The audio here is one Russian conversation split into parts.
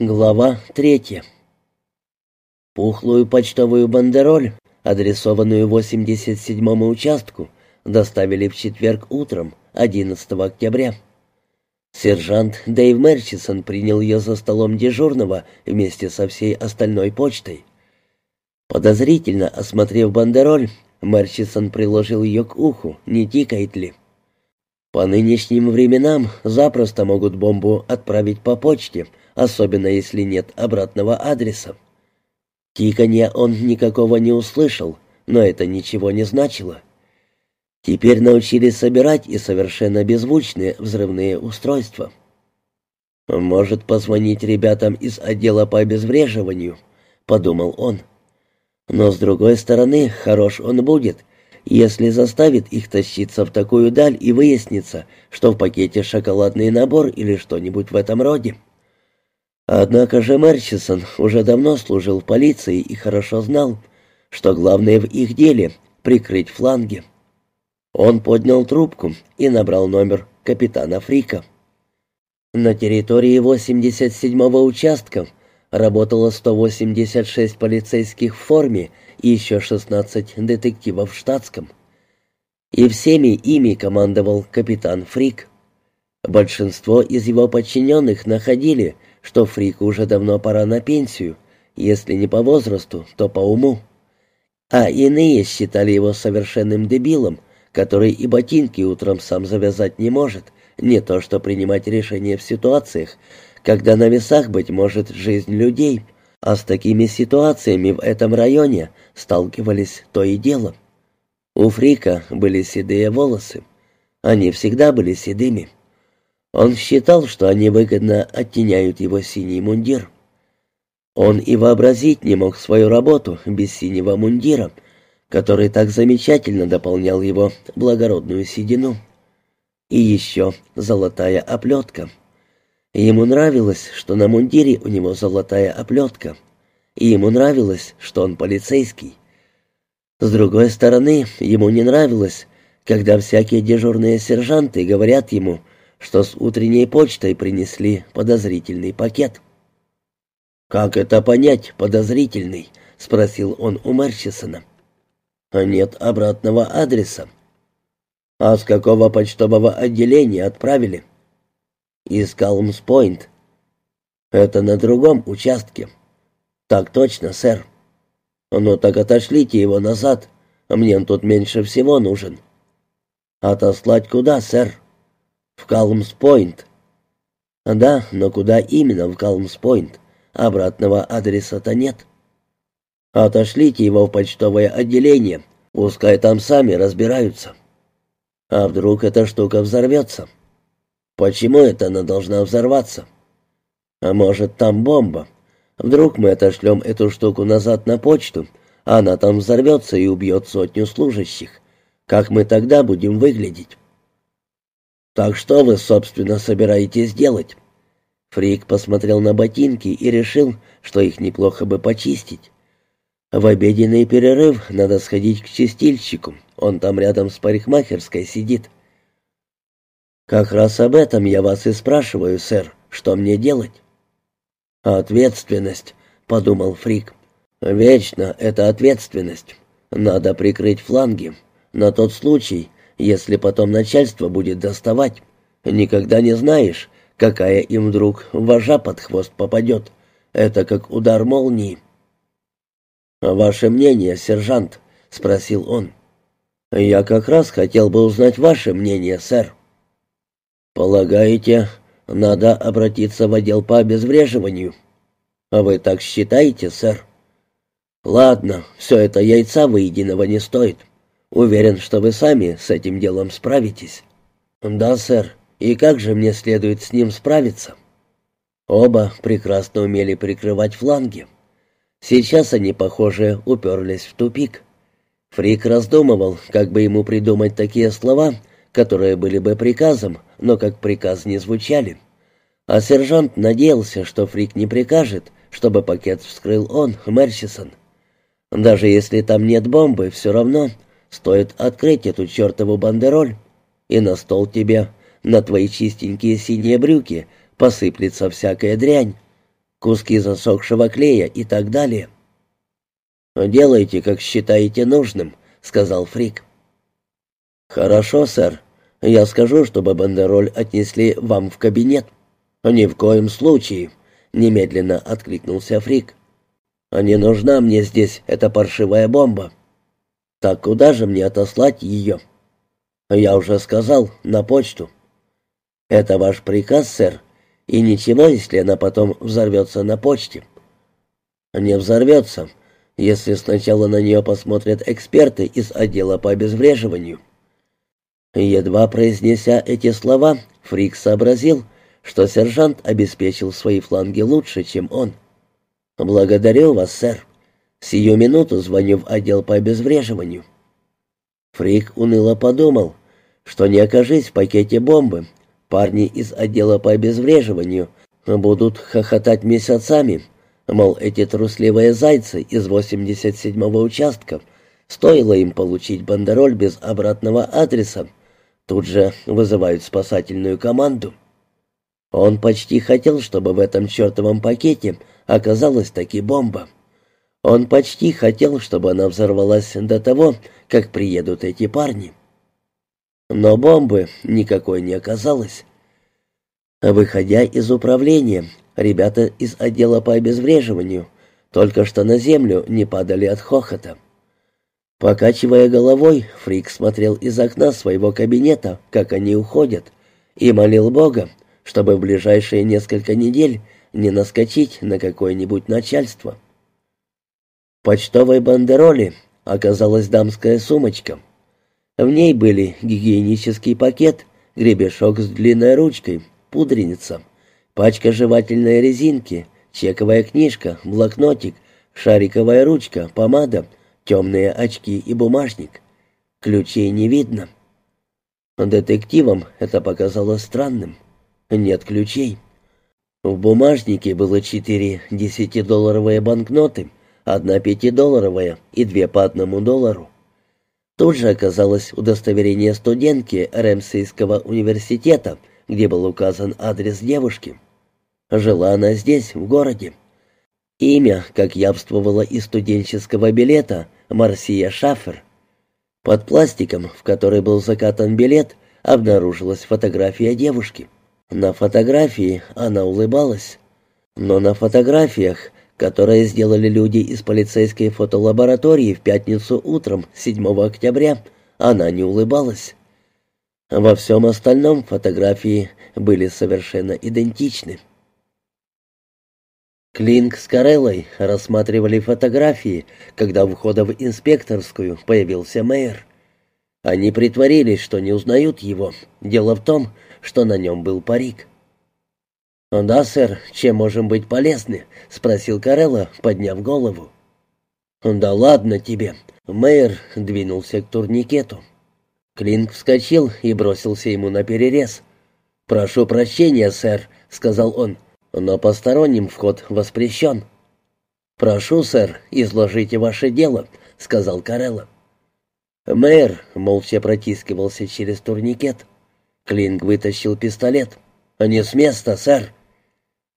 Глава третья. Пухлую почтовую бандероль, адресованную 87-му участку, доставили в четверг утром, 11 октября. Сержант Дэйв Мерчисон принял ее за столом дежурного вместе со всей остальной почтой. Подозрительно осмотрев бандероль, Мерчисон приложил ее к уху, не тикает ли. По нынешним временам запросто могут бомбу отправить по почте, особенно если нет обратного адреса. Тиканья он никакого не услышал, но это ничего не значило. Теперь научились собирать и совершенно беззвучные взрывные устройства. «Может позвонить ребятам из отдела по обезвреживанию», — подумал он. «Но, с другой стороны, хорош он будет, если заставит их тащиться в такую даль и выяснится, что в пакете шоколадный набор или что-нибудь в этом роде. Однако же Мерчисон уже давно служил в полиции и хорошо знал, что главное в их деле — прикрыть фланги. Он поднял трубку и набрал номер капитана Фрика. На территории 87-го участка работало 186 полицейских в форме и еще 16 детективов в штатском. И всеми ими командовал капитан Фрик. Большинство из его подчиненных находили, что Фрику уже давно пора на пенсию, если не по возрасту, то по уму. А иные считали его совершенным дебилом, который и ботинки утром сам завязать не может, не то что принимать решения в ситуациях, когда на весах, быть может, жизнь людей — а с такими ситуациями в этом районе сталкивались то и дело. У Фрика были седые волосы. Они всегда были седыми. Он считал, что они выгодно оттеняют его синий мундир. Он и вообразить не мог свою работу без синего мундира, который так замечательно дополнял его благородную седину. И еще золотая оплетка — Ему нравилось, что на мундире у него золотая оплетка. И ему нравилось, что он полицейский. С другой стороны, ему не нравилось, когда всякие дежурные сержанты говорят ему, что с утренней почтой принесли подозрительный пакет. «Как это понять, подозрительный?» — спросил он у Мерчисона. «Нет обратного адреса». «А с какого почтового отделения отправили?» Из Калмс-Пойнт. Это на другом участке. Так точно, сэр. Ну так отошлите его назад. Мне он тут меньше всего нужен. Отослать куда, сэр? В Калмс-Пойнт. Да, но куда именно в Калмс-Пойнт? Обратного адреса-то нет. Отошлите его в почтовое отделение. Пускай там сами разбираются. А вдруг эта штука взорвется? Почему это она должна взорваться? А может, там бомба? Вдруг мы отошлем эту штуку назад на почту, а она там взорвется и убьет сотню служащих. Как мы тогда будем выглядеть? Так что вы, собственно, собираетесь делать? Фрик посмотрел на ботинки и решил, что их неплохо бы почистить. В обеденный перерыв надо сходить к чистильщику, он там рядом с парикмахерской сидит. «Как раз об этом я вас и спрашиваю, сэр. Что мне делать?» «Ответственность», — подумал Фрик. «Вечно это ответственность. Надо прикрыть фланги. На тот случай, если потом начальство будет доставать. Никогда не знаешь, какая им вдруг вожа под хвост попадет. Это как удар молнии». «Ваше мнение, сержант?» — спросил он. «Я как раз хотел бы узнать ваше мнение, сэр». «Полагаете, надо обратиться в отдел по обезвреживанию?» «А вы так считаете, сэр?» «Ладно, все это яйца выеденного не стоит. Уверен, что вы сами с этим делом справитесь». «Да, сэр. И как же мне следует с ним справиться?» Оба прекрасно умели прикрывать фланги. Сейчас они, похоже, уперлись в тупик. Фрик раздумывал, как бы ему придумать такие слова, которые были бы приказом, но как приказ не звучали. А сержант надеялся, что Фрик не прикажет, чтобы пакет вскрыл он, Мерсисон. Даже если там нет бомбы, все равно стоит открыть эту чертову бандероль, и на стол тебе, на твои чистенькие синие брюки, посыплется всякая дрянь. куски засохшего клея и так далее. «Делайте, как считаете нужным», — сказал Фрик. «Хорошо, сэр. Я скажу, чтобы бандероль отнесли вам в кабинет». «Ни в коем случае», — немедленно откликнулся Фрик. «Не нужна мне здесь эта паршивая бомба». «Так куда же мне отослать ее?» «Я уже сказал, на почту». «Это ваш приказ, сэр, и ничего, если она потом взорвется на почте». «Не взорвется, если сначала на нее посмотрят эксперты из отдела по обезвреживанию». Едва произнеся эти слова, Фрик сообразил, что сержант обеспечил свои фланги лучше, чем он. «Благодарю вас, сэр. Сию минуту звоню в отдел по обезвреживанию». Фрик уныло подумал, что не окажись в пакете бомбы, парни из отдела по обезвреживанию будут хохотать месяцами, мол, эти трусливые зайцы из 87-го участка, стоило им получить бандероль без обратного адреса, тут же вызывают спасательную команду. Он почти хотел, чтобы в этом чертовом пакете оказалась таки бомба. Он почти хотел, чтобы она взорвалась до того, как приедут эти парни. Но бомбы никакой не оказалось. Выходя из управления, ребята из отдела по обезвреживанию только что на землю не падали от хохота. Покачивая головой, Фрик смотрел из окна своего кабинета, как они уходят, и молил Бога, чтобы в ближайшие несколько недель не наскочить на какое-нибудь начальство. Почтовой бандероле оказалась дамская сумочка. В ней были гигиенический пакет, гребешок с длинной ручкой, пудреница, пачка жевательной резинки, чековая книжка, блокнотик, шариковая ручка, помада, темные очки и бумажник. Ключей не видно. Детективам это показалось странным. Нет ключей. В бумажнике было четыре десятидолларовые банкноты, одна пятидолларовая и две по одному доллару. Тут же оказалось удостоверение студентки Ремсейского университета, где был указан адрес девушки. Жила она здесь, в городе. Имя, как явствовало из студенческого билета, Марсия Шафер. Под пластиком, в который был закатан билет, обнаружилась фотография девушки. На фотографии она улыбалась. Но на фотографиях, которые сделали люди из полицейской фотолаборатории в пятницу утром 7 октября, она не улыбалась. Во всем остальном фотографии были совершенно идентичны. Клинк с Кареллой рассматривали фотографии, когда у входа в инспекторскую появился мэр. Они притворились, что не узнают его. Дело в том, что на нем был парик. «Да, сэр, чем можем быть полезны?» — спросил Карелла, подняв голову. «Да ладно тебе!» — мэр двинулся к турникету. Клинк вскочил и бросился ему на перерез. «Прошу прощения, сэр», — сказал он, — «но посторонним вход воспрещен». «Прошу, сэр, изложите ваше дело», — сказал Карелла. Мэр молча протискивался через турникет. Клинк вытащил пистолет. «Не с места, сэр!»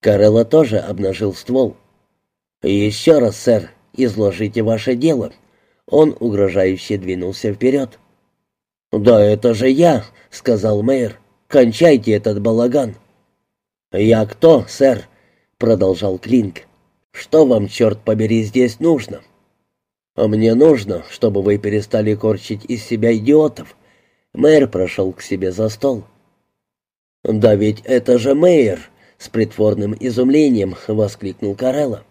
Карелла тоже обнажил ствол. «Еще раз, сэр, изложите ваше дело». Он угрожающе двинулся вперед. «Да это же я», — сказал мэр. «Кончайте этот балаган». «Я кто, сэр?» — продолжал Клинк. «Что вам, черт побери, здесь нужно?» «Мне нужно, чтобы вы перестали корчить из себя идиотов, Мэр прошел к себе за стол. «Да ведь это же мэр!» — с притворным изумлением воскликнул Карелла.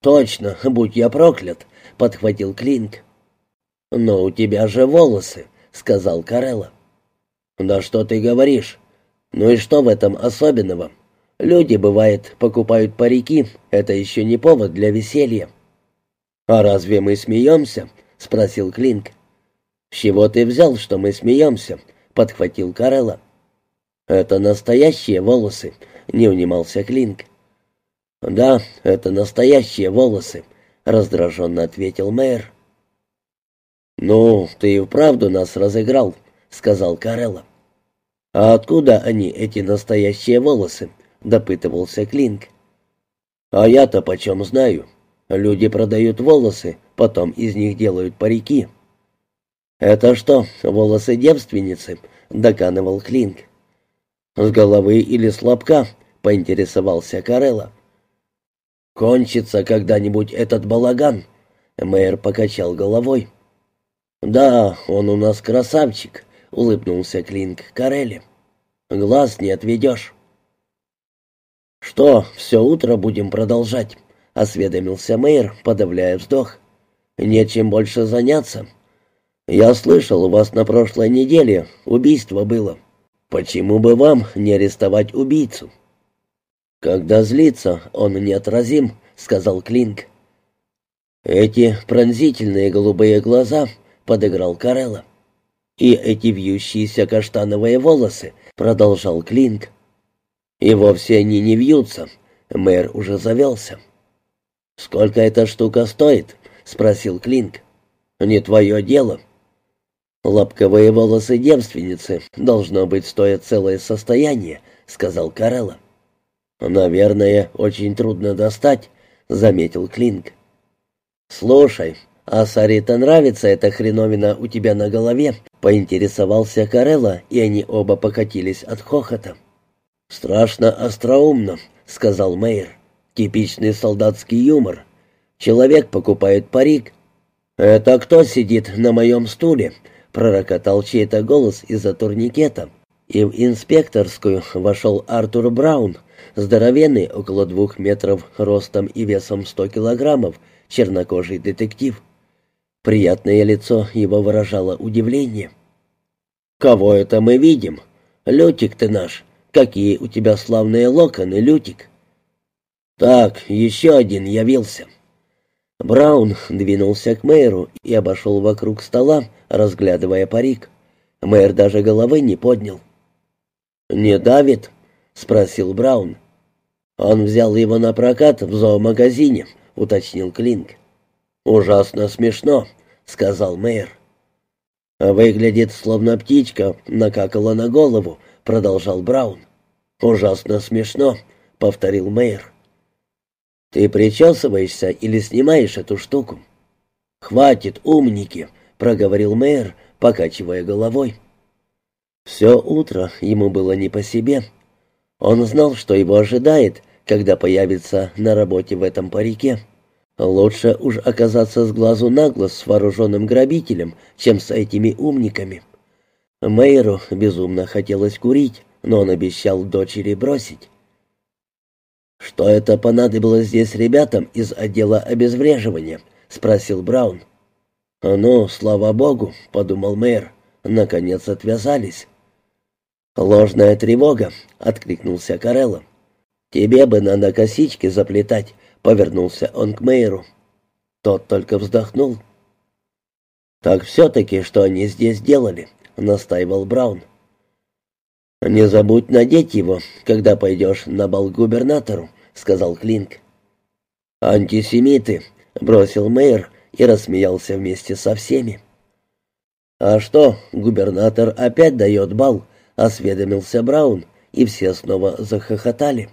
«Точно, будь я проклят!» — подхватил Клинк. «Но у тебя же волосы!» — сказал Карелла. «Да что ты говоришь? Ну и что в этом особенного? Люди, бывает, покупают парики, это еще не повод для веселья». «А разве мы смеемся?» — спросил Клинк. «С чего ты взял, что мы смеемся?» — подхватил Карелла. «Это настоящие волосы», — не унимался Клинк. «Да, это настоящие волосы», — раздраженно ответил мэр. «Ну, ты и вправду нас разыграл», — сказал Карелла. «А откуда они, эти настоящие волосы?» — допытывался Клинк. «А я-то почем знаю? Люди продают волосы, потом из них делают парики». «Это что, волосы девственницы?» — доканывал Клинк. «С головы или с лобка?» — поинтересовался Карелла. «Кончится когда-нибудь этот балаган?» Мэр покачал головой. «Да, он у нас красавчик», — улыбнулся Клинк Карелли. «Глаз не отведешь». «Что, все утро будем продолжать?» — осведомился мэр, подавляя вздох. «Нечем больше заняться. Я слышал, у вас на прошлой неделе убийство было. Почему бы вам не арестовать убийцу?» «Когда злится, он неотразим», — сказал Клинк. «Эти пронзительные голубые глаза», — подыграл Карелла. «И эти вьющиеся каштановые волосы», — продолжал Клинк. «И вовсе они не вьются», — мэр уже завелся. «Сколько эта штука стоит?» — спросил Клинк. «Не твое дело». «Лобковые волосы девственницы, должно быть, стоят целое состояние», — сказал Карелла. «Наверное, очень трудно достать», — заметил Клинк. «Слушай, а Саре-то нравится эта хреновина у тебя на голове?» — поинтересовался Карелла, и они оба покатились от хохота. «Страшно остроумно», — сказал Мейер. «Типичный солдатский юмор. Человек покупает парик». «Это кто сидит на моем стуле?» — пророкотал чей-то голос из-за турникета. И в инспекторскую вошел Артур Браун, здоровенный, около двух метров ростом и весом сто килограммов, чернокожий детектив. Приятное лицо его выражало удивление. «Кого это мы видим? Лютик ты наш. Какие у тебя славные локоны, Лютик!» «Так, еще один явился». Браун двинулся к мэру и обошел вокруг стола, разглядывая парик. Мэр даже головы не поднял. «Не давит?» — спросил Браун. «Он взял его на прокат в зоомагазине», — уточнил Клинк. «Ужасно смешно», — сказал мэр. «Выглядит, словно птичка накакала на голову», — продолжал Браун. «Ужасно смешно», — повторил мэр. «Ты причесываешься или снимаешь эту штуку?» «Хватит, умники», — проговорил мэр, покачивая головой. Все утро ему было не по себе. Он знал, что его ожидает, когда появится на работе в этом парике. Лучше уж оказаться с глазу на глаз с вооруженным грабителем, чем с этими умниками. Мэйру безумно хотелось курить, но он обещал дочери бросить. «Что это понадобилось здесь ребятам из отдела обезвреживания?» — спросил Браун. «Ну, слава богу», — подумал мэр, — «наконец отвязались». «Ложная тревога», — откликнулся Карелло. «Тебе бы надо косички заплетать», — повернулся он к мэру. Тот только вздохнул. «Так все-таки, что они здесь делали?» — настаивал Браун. «Не забудь надеть его, когда пойдешь на бал губернатору», — сказал Клинк. «Антисемиты», — бросил мэр и рассмеялся вместе со всеми. «А что, губернатор опять дает бал?» — осведомился Браун, и все снова захохотали.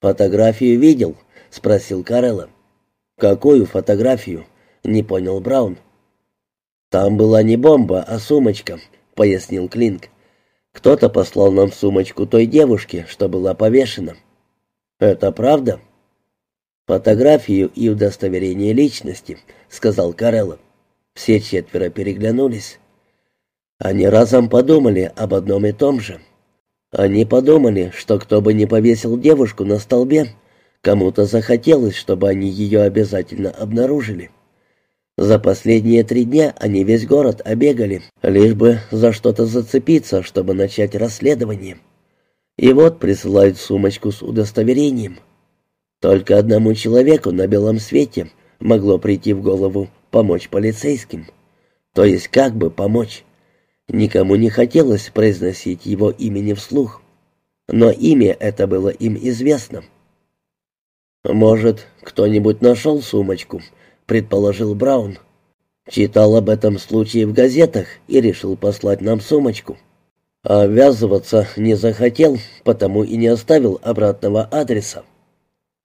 «Фотографию видел?» — спросил Карелла. «Какую фотографию?» — не понял Браун. «Там была не бомба, а сумочка», — пояснил Клинк. «Кто-то послал нам сумочку той девушки, что была повешена». «Это правда?» «Фотографию и удостоверение личности», — сказал Карелло. Все четверо переглянулись. Они разом подумали об одном и том же. Они подумали, что кто бы не повесил девушку на столбе, кому-то захотелось, чтобы они ее обязательно обнаружили. За последние три дня они весь город обегали, лишь бы за что-то зацепиться, чтобы начать расследование. И вот присылают сумочку с удостоверением. Только одному человеку на белом свете могло прийти в голову помочь полицейским. То есть как бы помочь. Никому не хотелось произносить его имени вслух. Но имя это было им известно. «Может, кто-нибудь нашел сумочку?» — предположил Браун. «Читал об этом случае в газетах и решил послать нам сумочку. А ввязываться не захотел, потому и не оставил обратного адреса».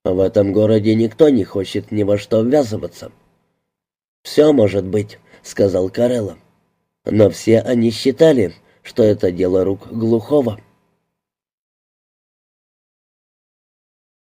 В этом городе никто не хочет ни во что ввязываться. «Все может быть», — сказал Карелла. Но все они считали, что это дело рук глухого.